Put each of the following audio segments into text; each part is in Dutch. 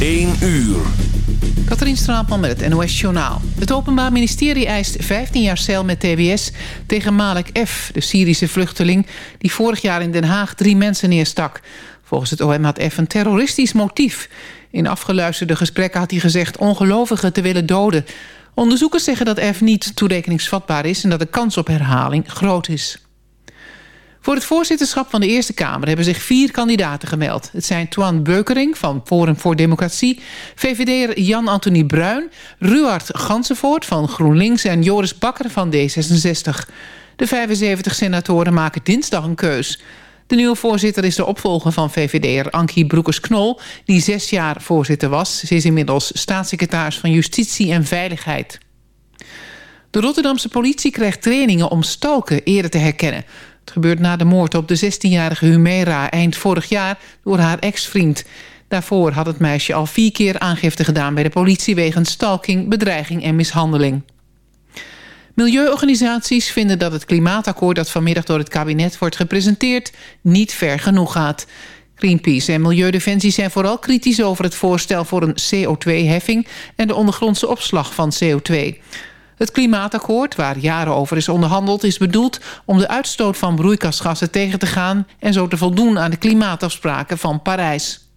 1 uur. Katrien Straatman met het NOS Journaal. Het Openbaar Ministerie eist 15 jaar cel met TBS tegen Malek F., de Syrische vluchteling... die vorig jaar in Den Haag drie mensen neerstak. Volgens het OM had F een terroristisch motief. In afgeluisterde gesprekken had hij gezegd ongelovigen te willen doden. Onderzoekers zeggen dat F niet toerekeningsvatbaar is... en dat de kans op herhaling groot is. Voor het voorzitterschap van de Eerste Kamer hebben zich vier kandidaten gemeld. Het zijn Twan Beukering van Forum voor Democratie... VVD'er Jan-Anthony Bruin, Ruard Gansenvoort van GroenLinks... en Joris Bakker van D66. De 75 senatoren maken dinsdag een keus. De nieuwe voorzitter is de opvolger van VVD'er Ankie Broekers-Knol... die zes jaar voorzitter was. Ze is inmiddels staatssecretaris van Justitie en Veiligheid. De Rotterdamse politie krijgt trainingen om stalken eerder te herkennen. Het gebeurt na de moord op de 16-jarige Humera eind vorig jaar door haar ex-vriend. Daarvoor had het meisje al vier keer aangifte gedaan bij de politie... wegens stalking, bedreiging en mishandeling. Milieuorganisaties vinden dat het klimaatakkoord... dat vanmiddag door het kabinet wordt gepresenteerd... niet ver genoeg gaat. Greenpeace en Milieudefensie zijn vooral kritisch over het voorstel... voor een CO2-heffing en de ondergrondse opslag van CO2. Het klimaatakkoord, waar jaren over is onderhandeld... is bedoeld om de uitstoot van broeikasgassen tegen te gaan... en zo te voldoen aan de klimaatafspraken van Parijs.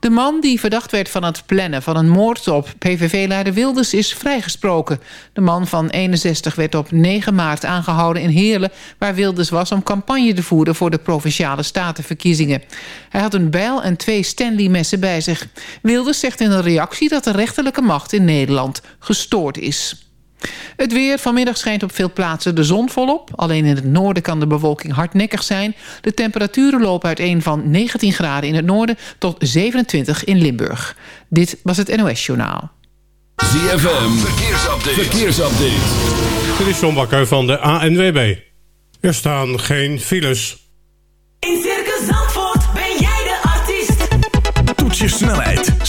De man die verdacht werd van het plannen van een moord op PVV-leider Wilders is vrijgesproken. De man van 61 werd op 9 maart aangehouden in Heerlen... waar Wilders was om campagne te voeren voor de Provinciale Statenverkiezingen. Hij had een bijl en twee Stanley-messen bij zich. Wilders zegt in een reactie dat de rechterlijke macht in Nederland gestoord is. Het weer. Vanmiddag schijnt op veel plaatsen de zon volop. Alleen in het noorden kan de bewolking hardnekkig zijn. De temperaturen lopen uiteen van 19 graden in het noorden... tot 27 in Limburg. Dit was het NOS Journaal. ZFM. Verkeersupdate. Verkeersupdate. Dit is John Bakker van de ANWB. Er staan geen files. In Circus Zandvoort ben jij de artiest. Toets je snelheid,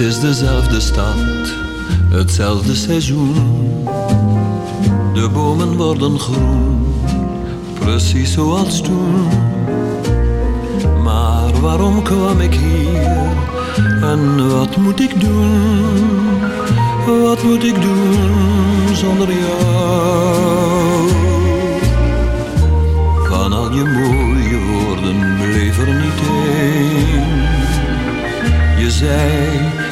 Dit is dezelfde stad, hetzelfde seizoen. De bomen worden groen, precies zoals toen. Maar waarom kwam ik hier? En wat moet ik doen? Wat moet ik doen zonder jou? Van al je mooie woorden bleef er niet één. Je zei,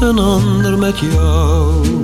een ander met jou.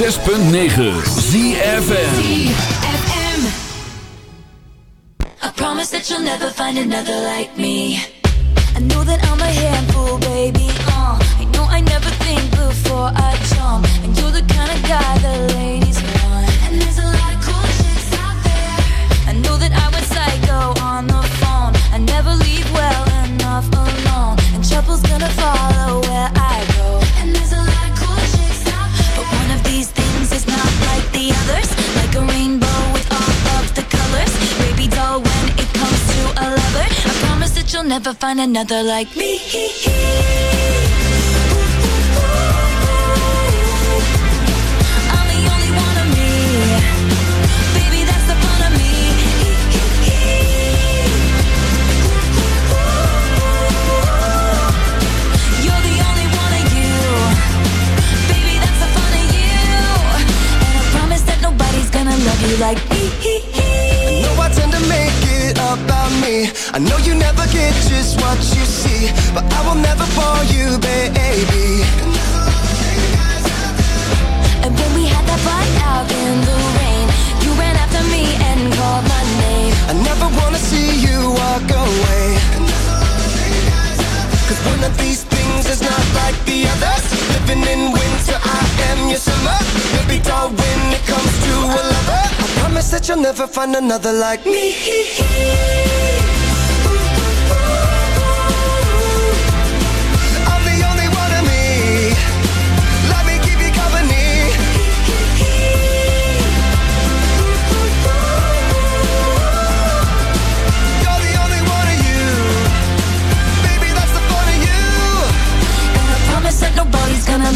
Zes punt negen ZFM. I promise that you'll never find another like me. I know that I'm a handful, baby. Uh, I know I never think before I jump. And you're the kind of guy the ladies want. And there's a lot of cool chicks out there. I know that I went psycho on the phone. I never leave well enough alone. And trouble's gonna follow where a rainbow with all of the colors. Baby doll, when it comes to a lover, I promise that you'll never find another like me. nobody's gonna love you like me. I know I tend to make it about me. I know you never get just what you see, but I will never fall you, baby. And when we had that fight out in the rain, you ran after me and called my name. I never wanna see you walk away. Cause one of these things is not like the others. Living in winter, I am your summer. Baby doll, when it comes to a lover, I promise that you'll never find another like me.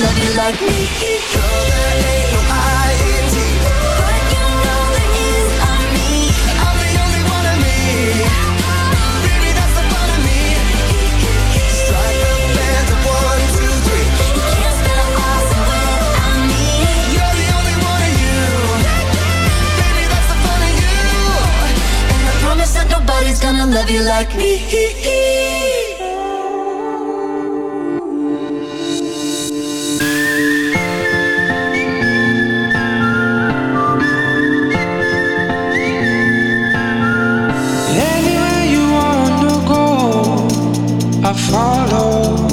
nobody like me. You're. But you me. I'm the only one of me. Baby, that's the fun of me. Strike band. You can't me. You're the only one of you. Baby, that's the fun of you. And I promise that nobody's gonna love you like me. Follow.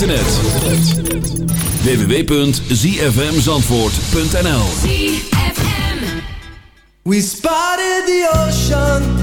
Internet. www.zfmzandvoort.nl We spotted the ocean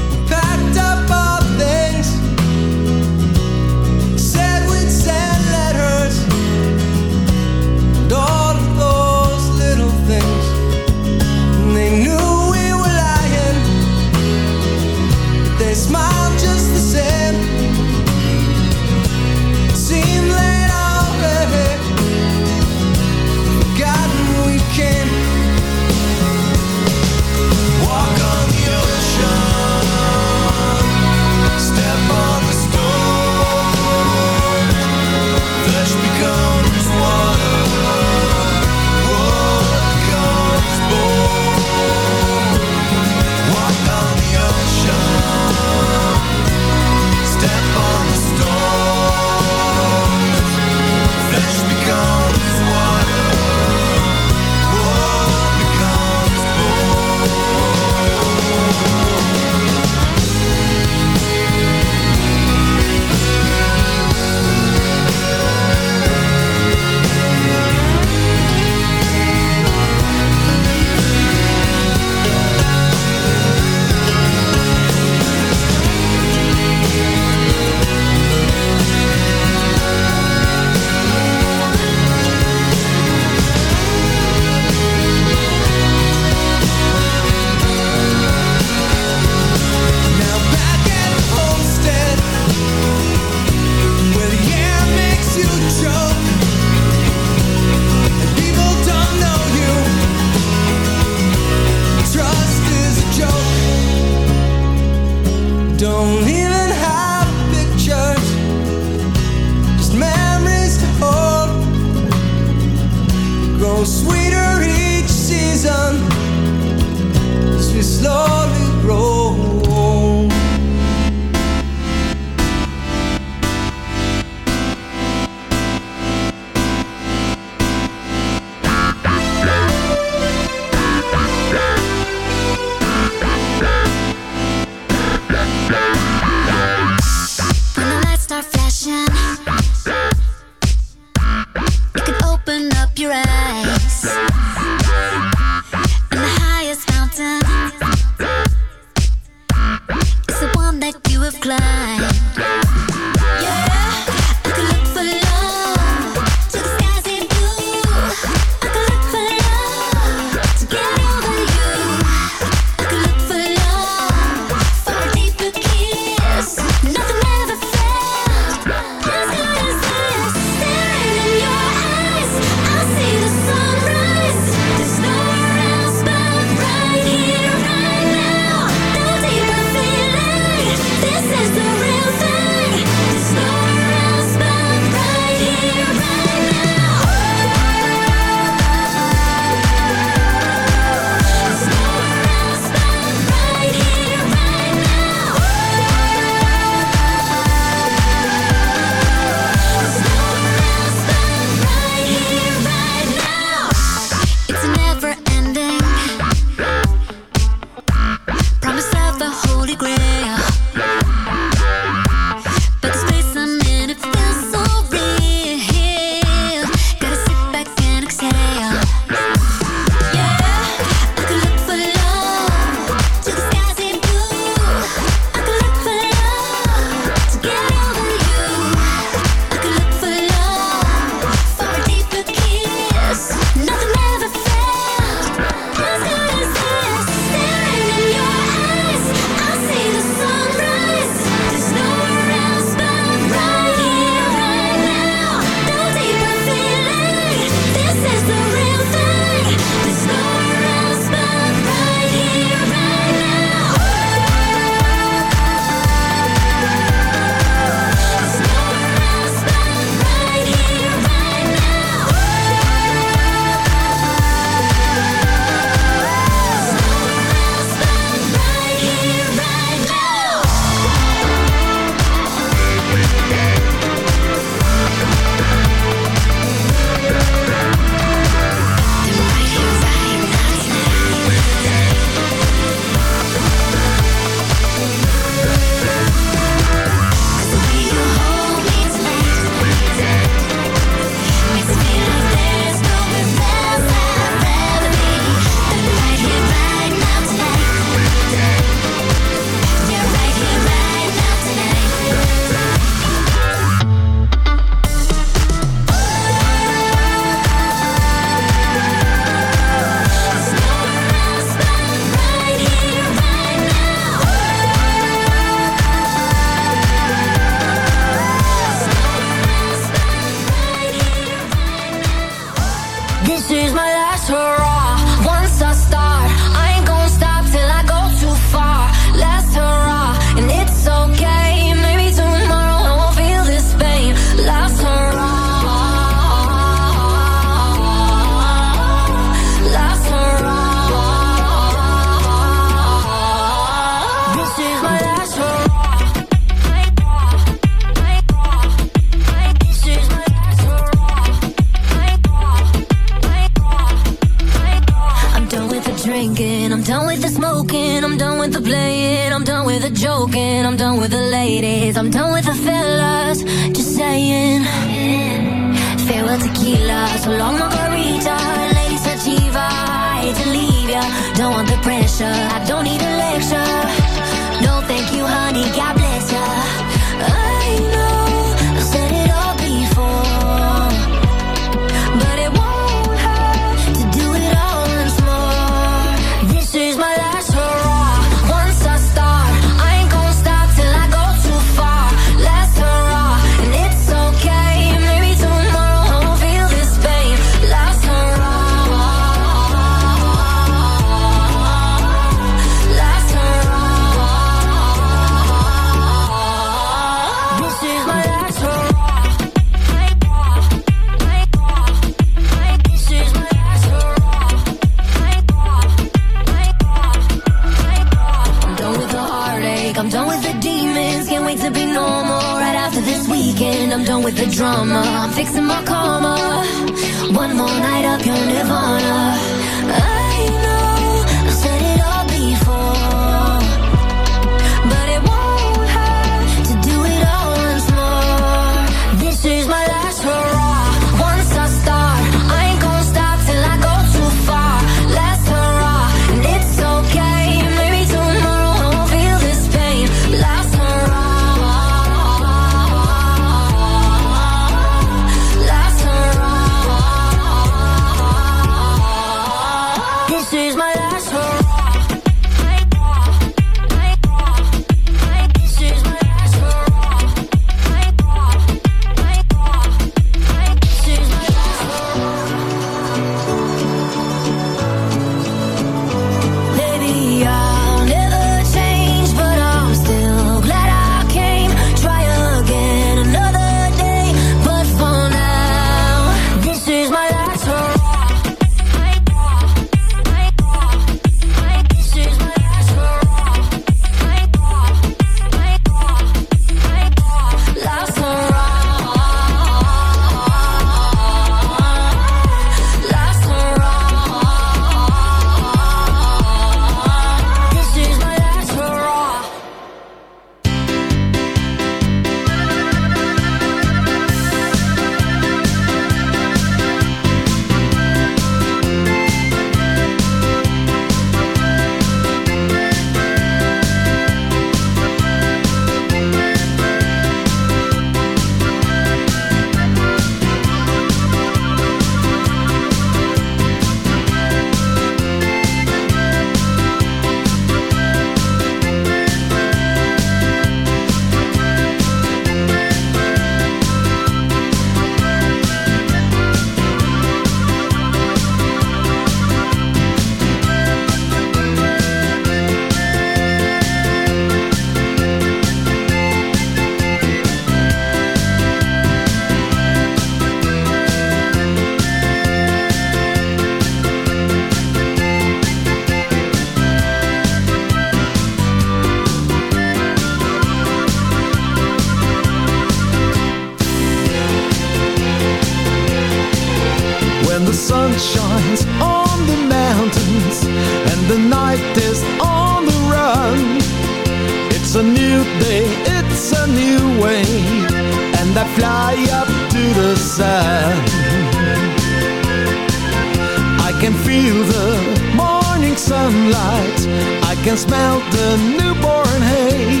can smell the newborn hay.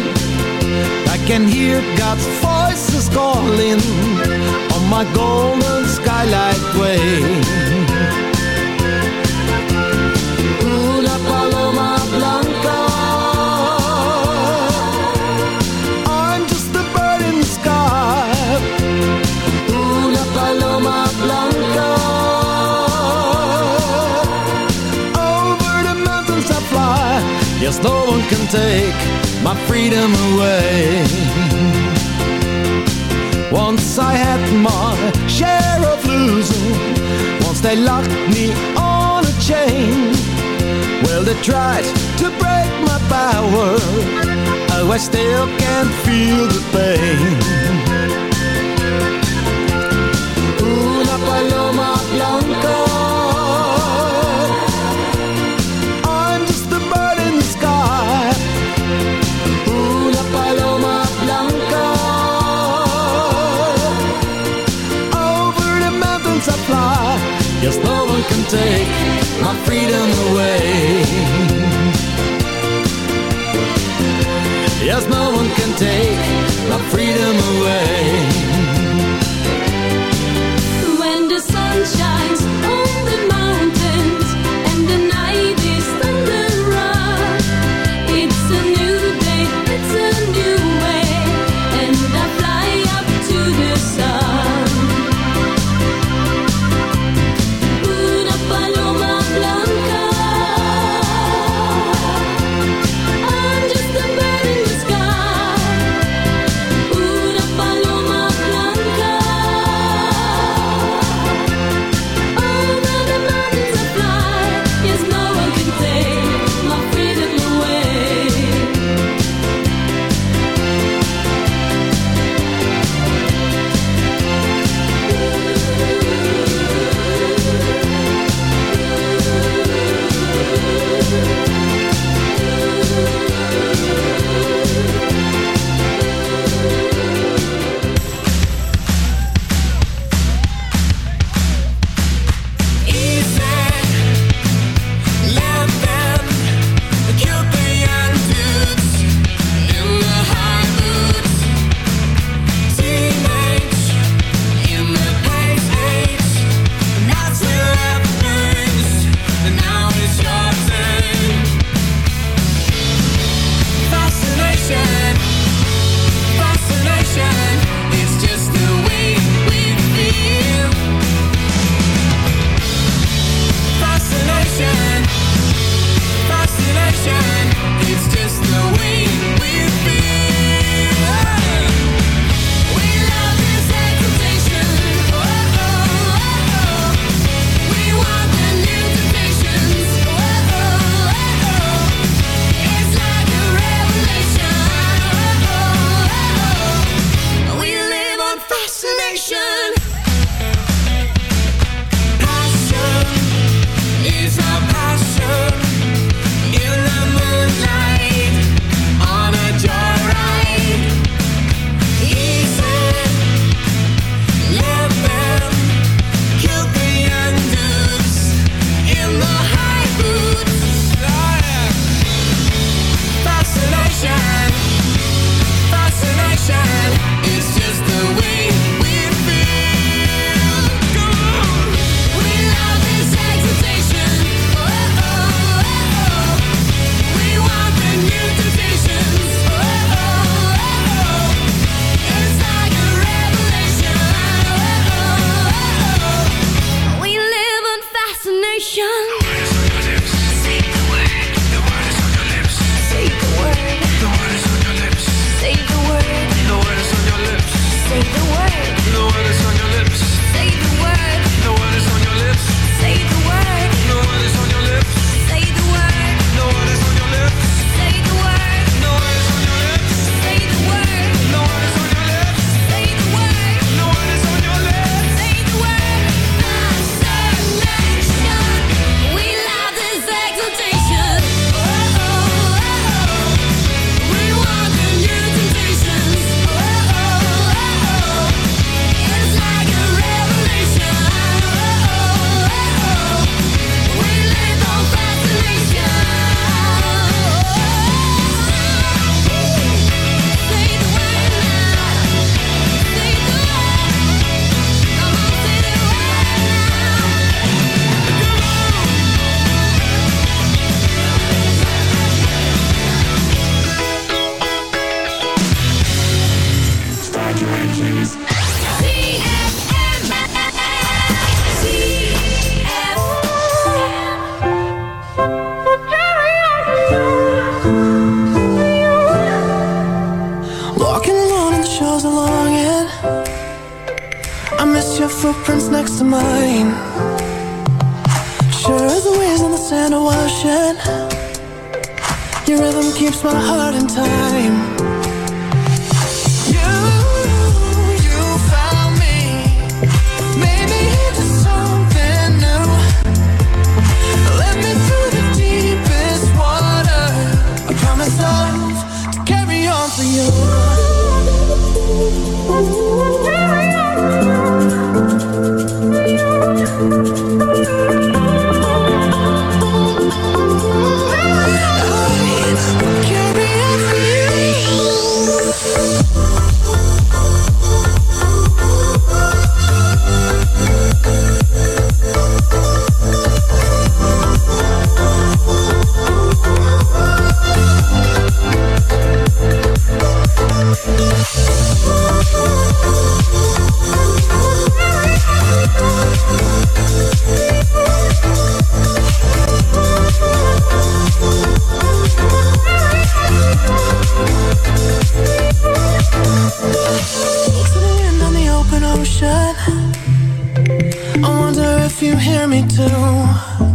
I can hear God's voices calling on my golden skylight way. Yes, no one can take my freedom away. Once I had my share of losing. Once they locked me on a chain. Well, they tried to break my power. Oh, I still can't feel the pain. Una paloma blanca. Yes, no one can take my freedom away. I wonder if you hear me too.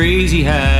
crazy high.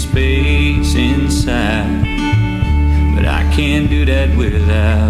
space inside. But I can't do that without.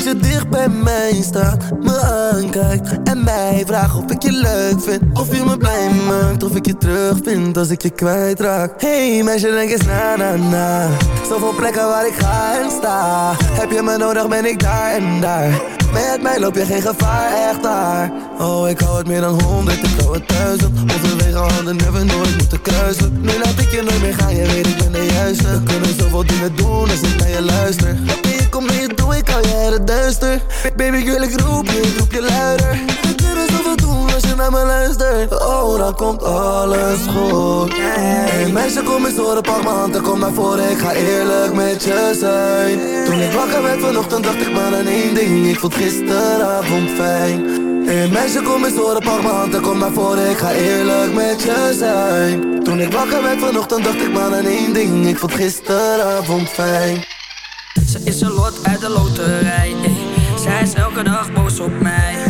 Dat je dicht bij mij staat, me aankijkt en mij vraagt of ik je leuk vind. Of je me blij maakt, of ik je terug vind als ik je kwijtraak. Hey meisje, denk eens na na na. Zoveel plekken waar ik ga en sta. Heb je me nodig, ben ik daar en daar. Met mij loop je geen gevaar, echt daar. Oh, ik hou het meer dan honderd, ik hou het duizend. Onze hadden never nooit moeten kruisen. Nu laat ik je nooit meer gaan, je weet ik ben de juiste. We kunnen zoveel dingen doen als ik naar je luister. Baby, kom mee, doe ik al jaren duister. Baby, wil ik roep je, ik roep je luider. We kunnen zoveel doen als je naar me luistert. Oh, dan komt alles goed. Hey meisje, kom eens horen, pak m'n hand en kom naar voren. Ik ga eerlijk met je zijn. Toen ik wakker werd vanochtend, dacht ik maar aan één ding. Ik vond gisteravond fijn. Hey meisje, kom eens horen, pak m'n hand en kom naar voren. Ik ga eerlijk met je zijn. Toen ik wakker werd vanochtend, dacht ik maar aan één ding. Ik vond gisteravond fijn. Ze is een lot uit de loterij. ey. Zij is elke dag boos op mij.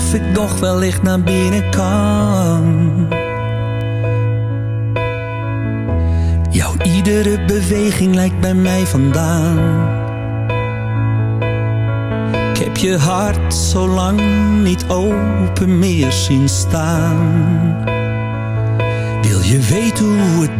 of ik nog wellicht naar binnen kan. Jouw iedere beweging lijkt bij mij vandaan. Ik heb je hart zo lang niet open meer zien staan. Wil je weten hoe het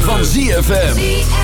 van ZFM.